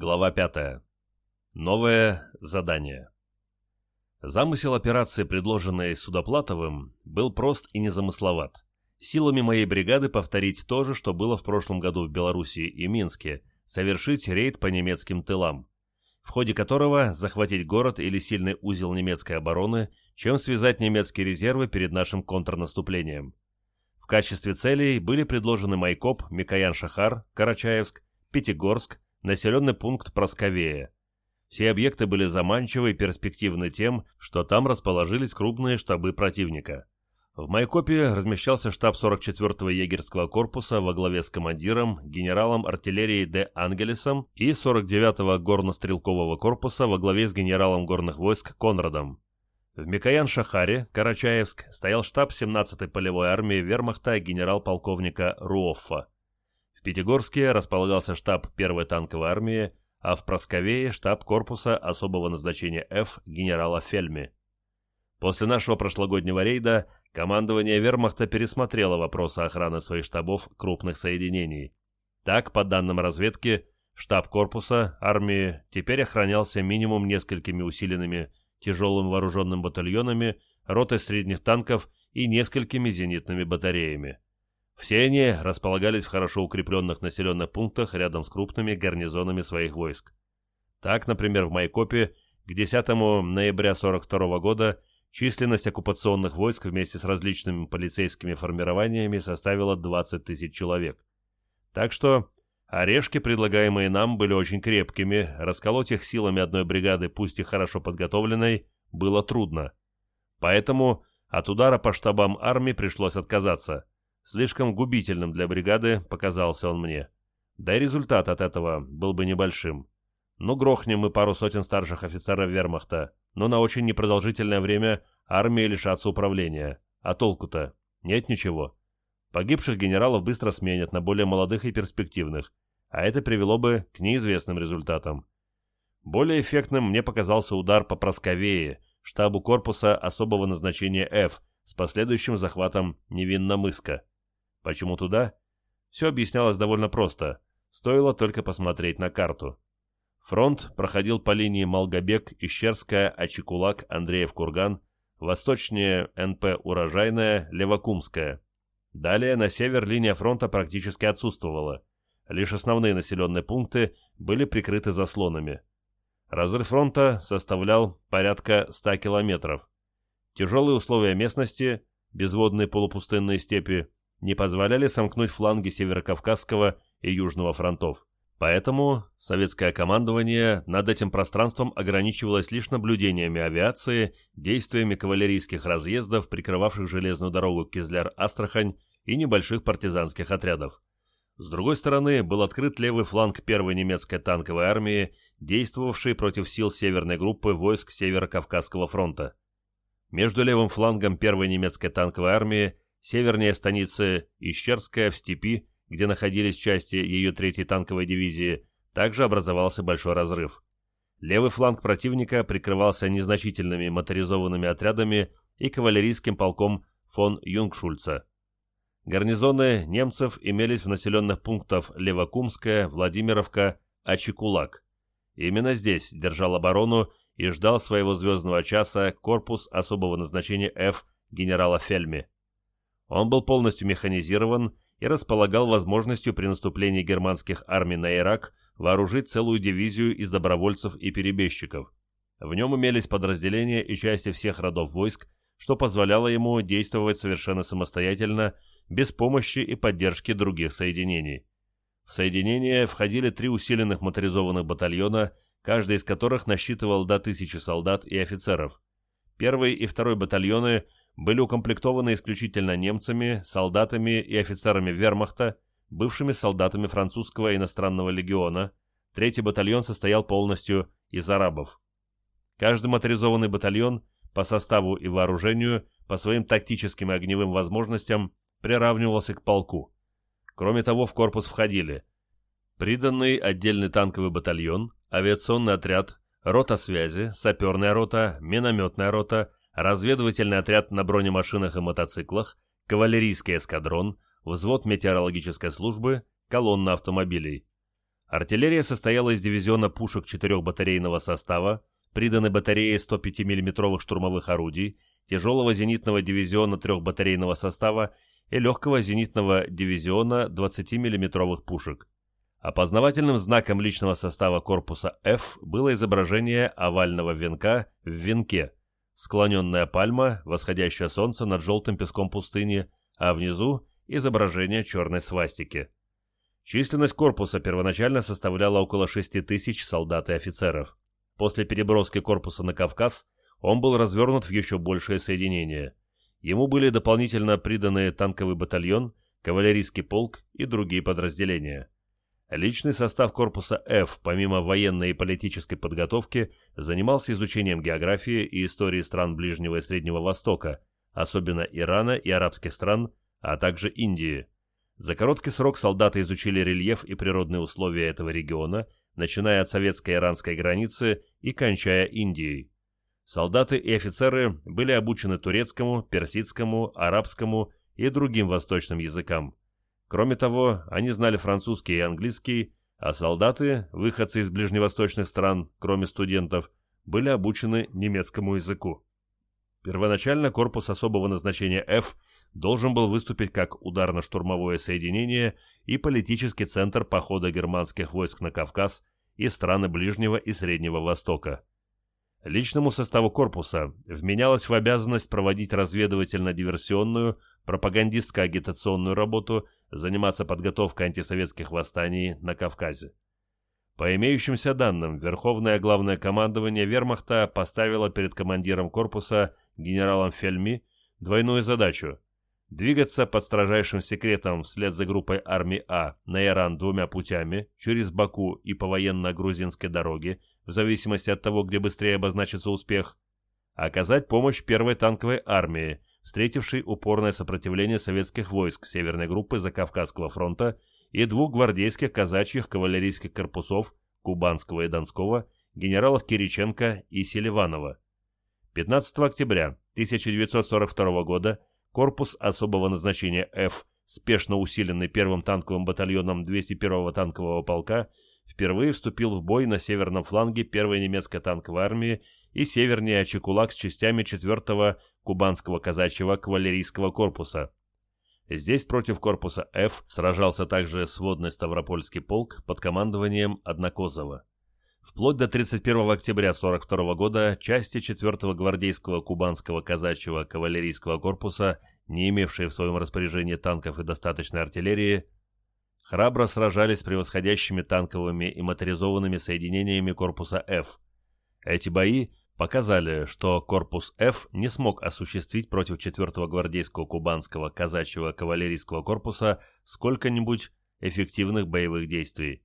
Глава 5. Новое задание. Замысел операции, предложенной Судоплатовым, был прост и незамысловат. Силами моей бригады повторить то же, что было в прошлом году в Белоруссии и Минске, совершить рейд по немецким тылам, в ходе которого захватить город или сильный узел немецкой обороны, чем связать немецкие резервы перед нашим контрнаступлением. В качестве целей были предложены Майкоп, Микоян-Шахар, Карачаевск, Пятигорск, населенный пункт Просковея. Все объекты были заманчивы и перспективны тем, что там расположились крупные штабы противника. В Майкопе размещался штаб 44-го егерского корпуса во главе с командиром, генералом артиллерии Д. Ангелесом и 49-го горно-стрелкового корпуса во главе с генералом горных войск Конрадом. В Микоян-Шахаре, Карачаевск, стоял штаб 17-й полевой армии вермахта генерал-полковника Руоффа. В Пятигорске располагался штаб 1-й танковой армии, а в Просковее штаб корпуса особого назначения Ф генерала Фельми. После нашего прошлогоднего рейда командование вермахта пересмотрело вопросы охраны своих штабов крупных соединений. Так, по данным разведки, штаб корпуса армии теперь охранялся минимум несколькими усиленными тяжелым вооруженным батальонами, ротой средних танков и несколькими зенитными батареями. Все они располагались в хорошо укрепленных населенных пунктах рядом с крупными гарнизонами своих войск. Так, например, в Майкопе к 10 ноября 1942 года численность оккупационных войск вместе с различными полицейскими формированиями составила 20 тысяч человек. Так что орешки, предлагаемые нам, были очень крепкими, расколоть их силами одной бригады, пусть и хорошо подготовленной, было трудно. Поэтому от удара по штабам армии пришлось отказаться – Слишком губительным для бригады показался он мне. Да и результат от этого был бы небольшим. Ну, грохнем мы пару сотен старших офицеров вермахта, но на очень непродолжительное время армия лишатся управления. А толку-то? Нет ничего. Погибших генералов быстро сменят на более молодых и перспективных, а это привело бы к неизвестным результатам. Более эффектным мне показался удар по Просковее, штабу корпуса особого назначения F, с последующим захватом Невинномыска. Почему туда? Все объяснялось довольно просто. Стоило только посмотреть на карту. Фронт проходил по линии Малгобек-Ищерская, Ачикулак, Андреев-Курган, восточнее НП Урожайная, Левокумская. Далее на север линия фронта практически отсутствовала. Лишь основные населенные пункты были прикрыты заслонами. Разрыв фронта составлял порядка 100 километров. Тяжелые условия местности, безводные полупустынные степи, не позволяли сомкнуть фланги Северокавказского и Южного фронтов. Поэтому советское командование над этим пространством ограничивалось лишь наблюдениями авиации, действиями кавалерийских разъездов, прикрывавших железную дорогу Кизляр-Астрахань и небольших партизанских отрядов. С другой стороны, был открыт левый фланг первой немецкой танковой армии, действовавшей против сил северной группы войск Северо-Кавказского фронта. Между левым флангом первой немецкой танковой армии Севернее станицы Ищерская в степи, где находились части ее третьей танковой дивизии, также образовался большой разрыв. Левый фланг противника прикрывался незначительными моторизованными отрядами и кавалерийским полком фон Юнгшульца. Гарнизоны немцев имелись в населенных пунктах Левокумская, Владимировка, Ачикулак. Именно здесь держал оборону и ждал своего звездного часа корпус особого назначения F генерала Фельми. Он был полностью механизирован и располагал возможностью при наступлении германских армий на Ирак вооружить целую дивизию из добровольцев и перебежчиков. В нем имелись подразделения и части всех родов войск, что позволяло ему действовать совершенно самостоятельно, без помощи и поддержки других соединений. В соединение входили три усиленных моторизованных батальона, каждый из которых насчитывал до тысячи солдат и офицеров. Первый и второй батальоны были укомплектованы исключительно немцами, солдатами и офицерами вермахта, бывшими солдатами французского иностранного легиона, третий батальон состоял полностью из арабов. Каждый моторизованный батальон по составу и вооружению, по своим тактическим и огневым возможностям приравнивался к полку. Кроме того, в корпус входили приданный отдельный танковый батальон, авиационный отряд, рота связи, саперная рота, минометная рота, разведывательный отряд на бронемашинах и мотоциклах, кавалерийский эскадрон, взвод метеорологической службы, колонна автомобилей. Артиллерия состояла из дивизиона пушек четырехбатарейного состава, приданной батареи 105 миллиметровых штурмовых орудий, тяжелого зенитного дивизиона трехбатарейного состава и легкого зенитного дивизиона 20 миллиметровых пушек. Опознавательным знаком личного состава корпуса F было изображение овального венка в венке, склоненная пальма, восходящее солнце над желтым песком пустыни, а внизу изображение черной свастики. Численность корпуса первоначально составляла около 6 тысяч солдат и офицеров. После переброски корпуса на Кавказ он был развернут в еще большее соединение. Ему были дополнительно приданы танковый батальон, кавалерийский полк и другие подразделения. Личный состав корпуса F, помимо военной и политической подготовки, занимался изучением географии и истории стран Ближнего и Среднего Востока, особенно Ирана и арабских стран, а также Индии. За короткий срок солдаты изучили рельеф и природные условия этого региона, начиная от советско-иранской границы и кончая Индией. Солдаты и офицеры были обучены турецкому, персидскому, арабскому и другим восточным языкам. Кроме того, они знали французский и английский, а солдаты, выходцы из ближневосточных стран, кроме студентов, были обучены немецкому языку. Первоначально корпус особого назначения F должен был выступить как ударно-штурмовое соединение и политический центр похода германских войск на Кавказ и страны Ближнего и Среднего Востока. Личному составу корпуса вменялось в обязанность проводить разведывательно-диверсионную, пропагандистско-агитационную работу, заниматься подготовкой антисоветских восстаний на Кавказе. По имеющимся данным, Верховное Главное Командование Вермахта поставило перед командиром корпуса генералом Фельми двойную задачу – двигаться под строжайшим секретом вслед за группой армии А на Иран двумя путями, через Баку и по военно-грузинской дороге, в зависимости от того, где быстрее обозначится успех, оказать помощь первой танковой армии, встретившей упорное сопротивление советских войск Северной группы Закавказского фронта и двух гвардейских казачьих кавалерийских корпусов Кубанского и Донского, генералов Кириченко и Селиванова. 15 октября 1942 года корпус особого назначения F, спешно усиленный первым танковым батальоном 201-го танкового полка, впервые вступил в бой на северном фланге первой немецкой танковой армии и севернее Чекулак с частями 4-го Кубанского казачьего кавалерийского корпуса. Здесь против корпуса F сражался также сводный Ставропольский полк под командованием Однокозова. Вплоть до 31 октября 1942 года части 4-го гвардейского кубанского казачьего кавалерийского корпуса, не имевшие в своем распоряжении танков и достаточной артиллерии, храбро сражались с превосходящими танковыми и моторизованными соединениями корпуса F. Эти бои показали, что корпус F не смог осуществить против 4-го гвардейского кубанского казачьего кавалерийского корпуса сколько-нибудь эффективных боевых действий.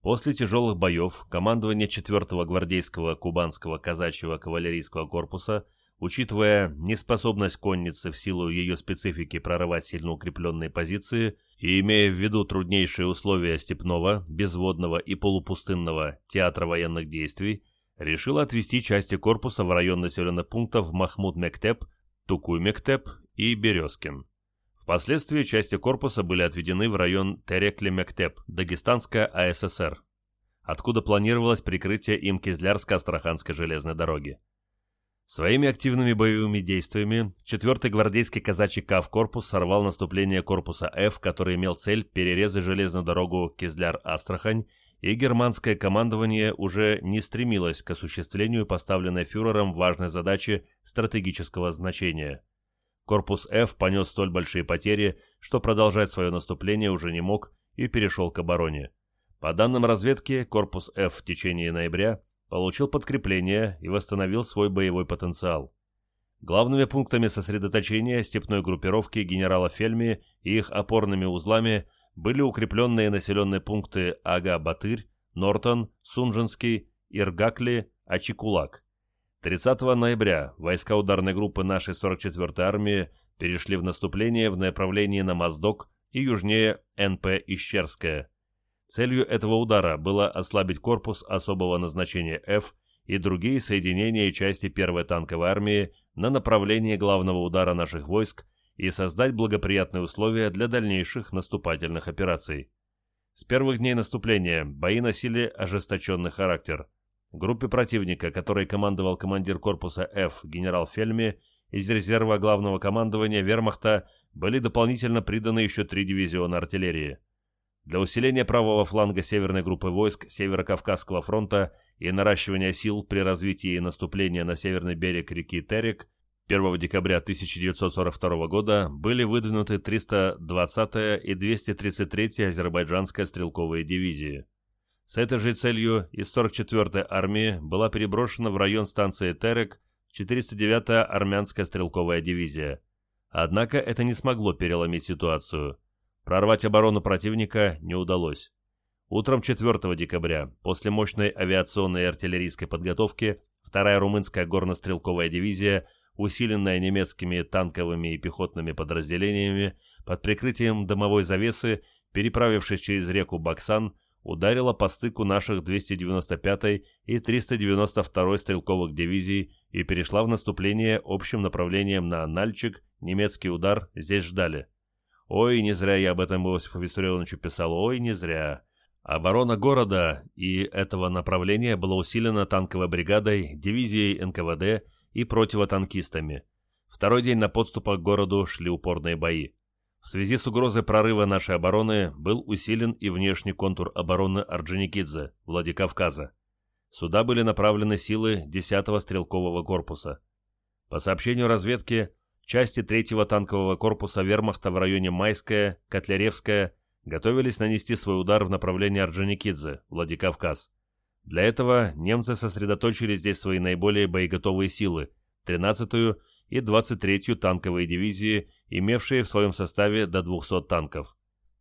После тяжелых боев командование 4-го гвардейского кубанского казачьего кавалерийского корпуса, учитывая неспособность конницы в силу ее специфики прорывать сильно укрепленные позиции и имея в виду труднейшие условия степного, безводного и полупустынного театра военных действий, решила отвести части корпуса в район населенных пунктов Махмуд-Мектеп, Тукуй-Мектеп и Березкин. Впоследствии части корпуса были отведены в район Терекли-Мектеп, Дагестанская АССР, откуда планировалось прикрытие им Кизлярско-Астраханской железной дороги. Своими активными боевыми действиями 4-й гвардейский казачий КАВ-корпус сорвал наступление корпуса F, который имел цель перерезать железную дорогу Кизляр-Астрахань и германское командование уже не стремилось к осуществлению поставленной фюрером важной задачи стратегического значения. Корпус F понес столь большие потери, что продолжать свое наступление уже не мог и перешел к обороне. По данным разведки, корпус F в течение ноября получил подкрепление и восстановил свой боевой потенциал. Главными пунктами сосредоточения степной группировки генерала Фельми и их опорными узлами были укрепленные населенные пункты Ага-Батырь, Нортон, Сунжинский, Иргакли, Ачикулак. 30 ноября войска ударной группы нашей 44-й армии перешли в наступление в направлении на Моздок и южнее НП Ищерская. Целью этого удара было ослабить корпус особого назначения F и другие соединения и части 1-й танковой армии на направлении главного удара наших войск и создать благоприятные условия для дальнейших наступательных операций. С первых дней наступления бои носили ожесточенный характер. Группе противника, которой командовал командир корпуса F генерал Фельми, из резерва главного командования вермахта были дополнительно приданы еще три дивизиона артиллерии. Для усиления правого фланга северной группы войск Северо-Кавказского фронта и наращивания сил при развитии наступления на северный берег реки Терек 1 декабря 1942 года были выдвинуты 320-я и 233-я азербайджанская стрелковые дивизии. С этой же целью из 44-й армии была переброшена в район станции Терек 409-я армянская стрелковая дивизия. Однако это не смогло переломить ситуацию. Прорвать оборону противника не удалось. Утром 4 декабря, после мощной авиационной и артиллерийской подготовки, вторая румынская горнострелковая дивизия – усиленная немецкими танковыми и пехотными подразделениями, под прикрытием дымовой завесы, переправившись через реку Баксан, ударила по стыку наших 295-й и 392-й стрелковых дивизий и перешла в наступление общим направлением на Нальчик, немецкий удар здесь ждали. Ой, не зря я об этом Иосифу Виссарионовичу писал, ой, не зря. Оборона города и этого направления была усилена танковой бригадой, дивизией НКВД и противотанкистами. Второй день на подступах к городу шли упорные бои. В связи с угрозой прорыва нашей обороны был усилен и внешний контур обороны Орджоникидзе, Владикавказа. Сюда были направлены силы 10-го стрелкового корпуса. По сообщению разведки, части 3-го танкового корпуса вермахта в районе Майская, Котляревская готовились нанести свой удар в направлении Орджоникидзе, Владикавказ. Для этого немцы сосредоточили здесь свои наиболее боеготовые силы, 13-ю и 23-ю танковые дивизии, имевшие в своем составе до 200 танков.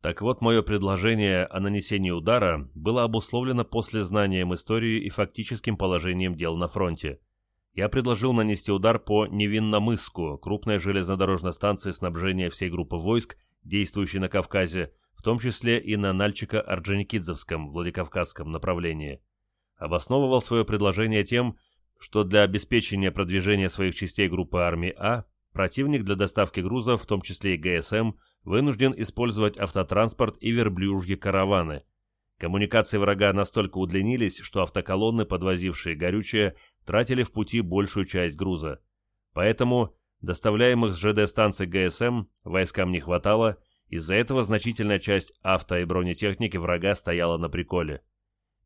Так вот, мое предложение о нанесении удара было обусловлено после знанием истории и фактическим положением дел на фронте. Я предложил нанести удар по Невинномысску, крупной железнодорожной станции снабжения всей группы войск, действующей на Кавказе, в том числе и на Нальчико-Орджоникидзевском, Владикавказском направлении обосновывал свое предложение тем, что для обеспечения продвижения своих частей группы армии А противник для доставки грузов, в том числе и ГСМ, вынужден использовать автотранспорт и верблюжьи караваны. Коммуникации врага настолько удлинились, что автоколонны, подвозившие горючее, тратили в пути большую часть груза. Поэтому доставляемых с ЖД-станций ГСМ войскам не хватало, из-за этого значительная часть авто и бронетехники врага стояла на приколе.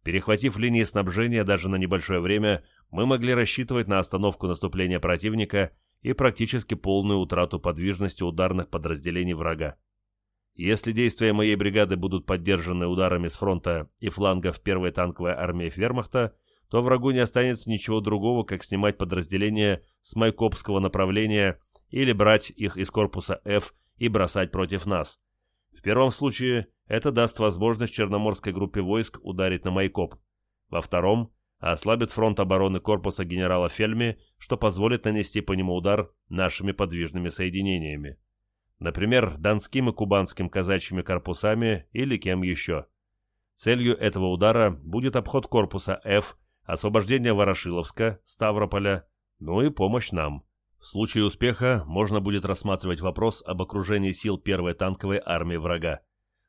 Перехватив линии снабжения даже на небольшое время, мы могли рассчитывать на остановку наступления противника и практически полную утрату подвижности ударных подразделений врага. Если действия моей бригады будут поддержаны ударами с фронта и флангов первой танковой армии Фермахта, то врагу не останется ничего другого, как снимать подразделения с Майкопского направления или брать их из корпуса F и бросать против нас. В первом случае это даст возможность Черноморской группе войск ударить на Майкоп. Во втором – ослабит фронт обороны корпуса генерала Фельми, что позволит нанести по нему удар нашими подвижными соединениями. Например, донским и кубанским казачьими корпусами или кем еще. Целью этого удара будет обход корпуса F, освобождение Ворошиловска, Ставрополя, ну и помощь нам. В случае успеха можно будет рассматривать вопрос об окружении сил первой танковой армии врага.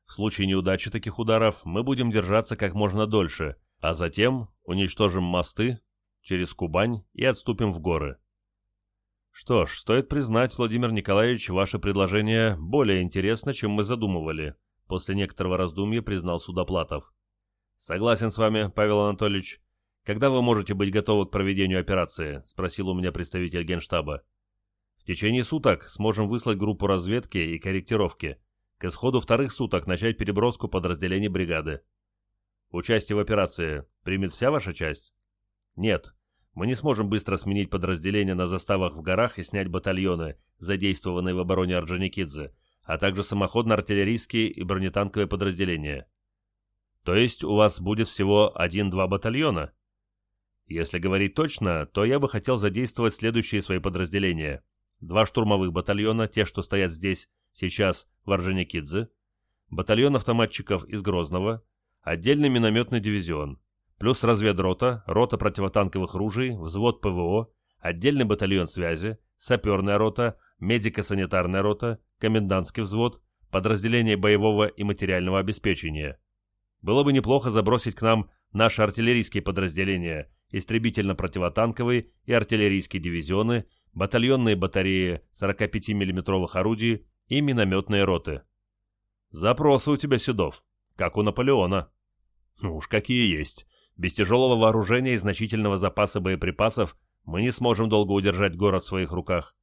В случае неудачи таких ударов мы будем держаться как можно дольше, а затем уничтожим мосты через Кубань и отступим в горы. Что ж, стоит признать, Владимир Николаевич, ваше предложение более интересно, чем мы задумывали, после некоторого раздумья признал Судоплатов. Согласен с вами, Павел Анатольевич. Когда вы можете быть готовы к проведению операции? Спросил у меня представитель Генштаба. В течение суток сможем выслать группу разведки и корректировки к исходу вторых суток начать переброску подразделений бригады. Участие в операции примет вся ваша часть? Нет. Мы не сможем быстро сменить подразделения на заставах в горах и снять батальоны, задействованные в обороне Орджоникидзе, а также самоходно-артиллерийские и бронетанковые подразделения. То есть у вас будет всего один-два батальона? Если говорить точно, то я бы хотел задействовать следующие свои подразделения. Два штурмовых батальона, те, что стоят здесь, сейчас в Орджоникидзе, батальон автоматчиков из Грозного, отдельный минометный дивизион, плюс разведрота, рота противотанковых ружей, взвод ПВО, отдельный батальон связи, саперная рота, медико-санитарная рота, комендантский взвод, подразделение боевого и материального обеспечения. Было бы неплохо забросить к нам наши артиллерийские подразделения, истребительно-противотанковые и артиллерийские дивизионы, батальонные батареи 45 миллиметровых орудий и минометные роты. Запросы у тебя, Седов, как у Наполеона. Ну уж какие есть. Без тяжелого вооружения и значительного запаса боеприпасов мы не сможем долго удержать город в своих руках.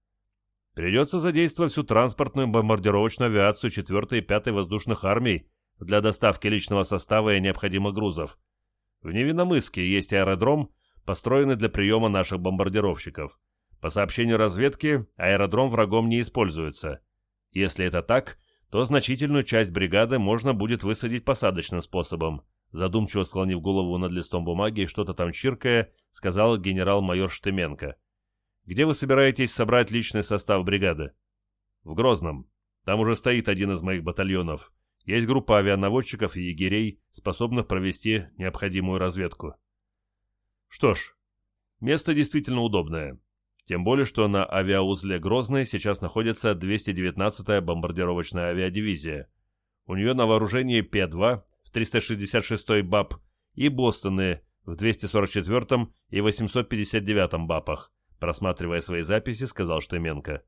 Придется задействовать всю транспортную бомбардировочную авиацию 4 и 5 воздушных армий для доставки личного состава и необходимых грузов. В Невиномыске есть аэродром, построенный для приема наших бомбардировщиков. По сообщению разведки, аэродром врагом не используется. Если это так, то значительную часть бригады можно будет высадить посадочным способом. Задумчиво склонив голову над листом бумаги и что-то там чиркая, сказал генерал-майор Штеменко. «Где вы собираетесь собрать личный состав бригады?» «В Грозном. Там уже стоит один из моих батальонов. Есть группа авианаводчиков и егерей, способных провести необходимую разведку». «Что ж, место действительно удобное. Тем более, что на авиаузле Грозный сейчас находится 219-я бомбардировочная авиадивизия. У нее на вооружении Пе-2 в 366-й БАП и Бостоны в 244-м и 859-м БАПах, просматривая свои записи, сказал Штеменко.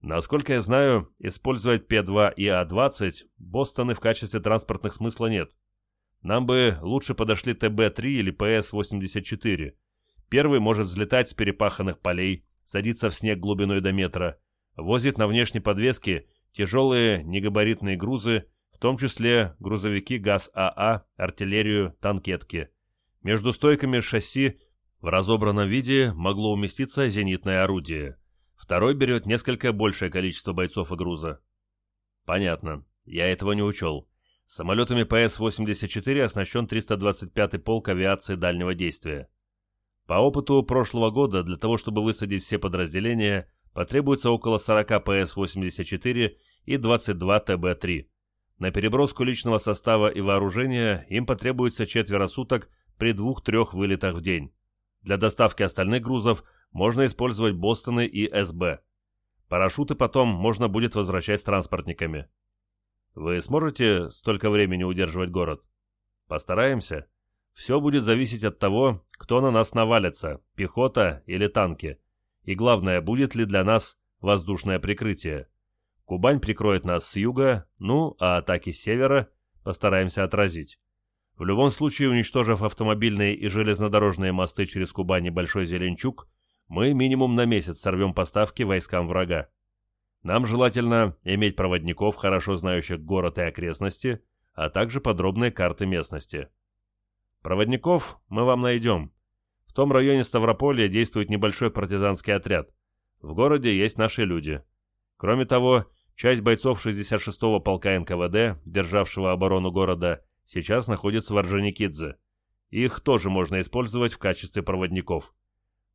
Насколько я знаю, использовать Пе-2 и А-20 Бостоны в качестве транспортных смысла нет. Нам бы лучше подошли ТБ-3 или ПС-84. Первый может взлетать с перепаханных полей, садиться в снег глубиной до метра, возит на внешней подвеске тяжелые негабаритные грузы, в том числе грузовики ГАЗ-АА, артиллерию, танкетки. Между стойками шасси в разобранном виде могло уместиться зенитное орудие. Второй берет несколько большее количество бойцов и груза. Понятно. Я этого не учел. Самолетами ПС-84 оснащен 325-й полк авиации дальнего действия. По опыту прошлого года для того, чтобы высадить все подразделения, потребуется около 40 ПС-84 и 22 ТБ-3. На переброску личного состава и вооружения им потребуется четверо суток при двух-трех вылетах в день. Для доставки остальных грузов можно использовать Бостоны и СБ. Парашюты потом можно будет возвращать с транспортниками. Вы сможете столько времени удерживать город? Постараемся. Все будет зависеть от того, кто на нас навалится, пехота или танки. И главное, будет ли для нас воздушное прикрытие. Кубань прикроет нас с юга, ну, а атаки с севера постараемся отразить. В любом случае, уничтожив автомобильные и железнодорожные мосты через Кубань и Большой Зеленчук, мы минимум на месяц сорвем поставки войскам врага. Нам желательно иметь проводников, хорошо знающих город и окрестности, а также подробные карты местности. Проводников мы вам найдем. В том районе Ставрополья действует небольшой партизанский отряд. В городе есть наши люди. Кроме того, часть бойцов 66-го полка НКВД, державшего оборону города, сейчас находится в Орджоникидзе. Их тоже можно использовать в качестве проводников.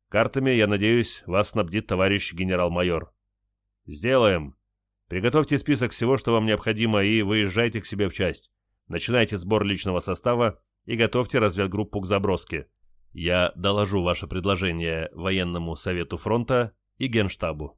Картами, я надеюсь, вас снабдит товарищ генерал-майор. Сделаем. Приготовьте список всего, что вам необходимо, и выезжайте к себе в часть. Начинайте сбор личного состава и готовьте разведгруппу к заброске. Я доложу ваше предложение военному совету фронта и генштабу.